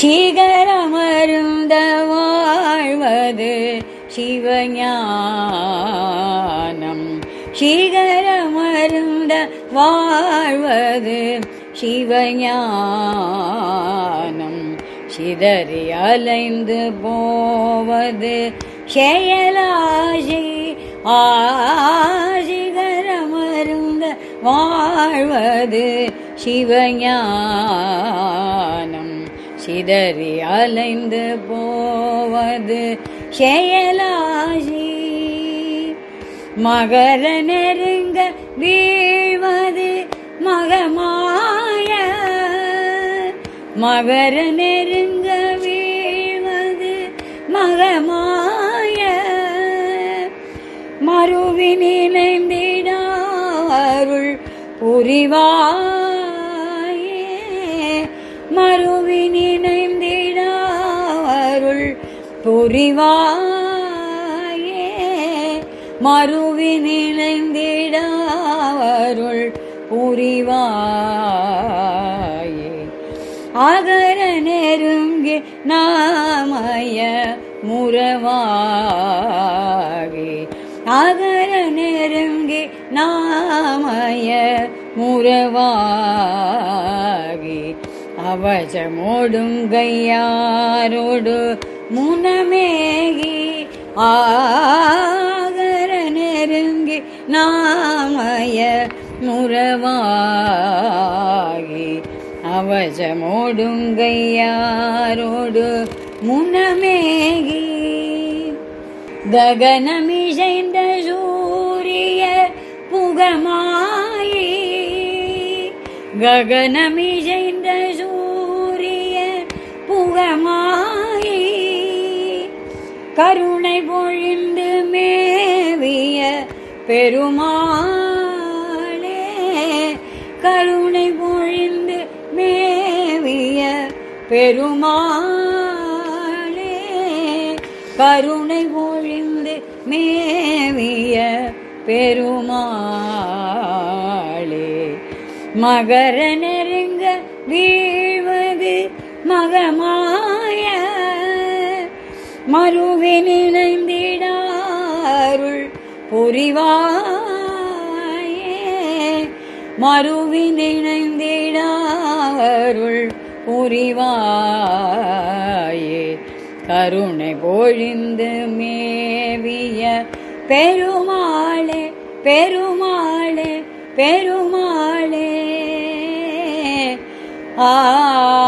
சிகரமருந்த வாழ்வது சிவஞானம் சிகரமருந்த வாழ்வது சிவஞானம் சிதறி அலைந்து போவது செயலாசி ஆசிகரமருந்த வாழ்வது சிவஞானம் சிதறி அலைந்து போவது செயலாகி மகர நெருங்க வீழ்வது மகமாய. மகர நெருங்க வீழ்வது மகமாய. மறுவி நினைந்திடாருள் புரிவாயே மறுவி நினைந்திடாருள் புரிவாயே. மறுவி நினைந்திடாருள் புரிவாயே. அகர நெருங்கி நாமய முறவாகி. அகர நெருங்கி நாமய முறவா அவஜமோடுங்கையாரோடு முனமேகி ஆகர நெருங்கி நாமய முறவாகி அவஜமோடுங்கையாரோடு முனமேகி ககனமிசைந்த சூரிய புகமாயி ககனமிசை கருணை பொழிந்து மேவிய பெருமாளே கருணை பொழிந்து மேவிய பெருமாளே கருணை பொழிந்து மேவிய பெருமாளே. மகர நெருங்க வீழ்வது மகமா மறுவினைந்திடாருள் புரிவாயே. மறுவினைந்திடாருள் புரிவாயே. கருணை பொழிந்து மேவிய பெருமாளே பெருமாளே பெருமாளே. ஆ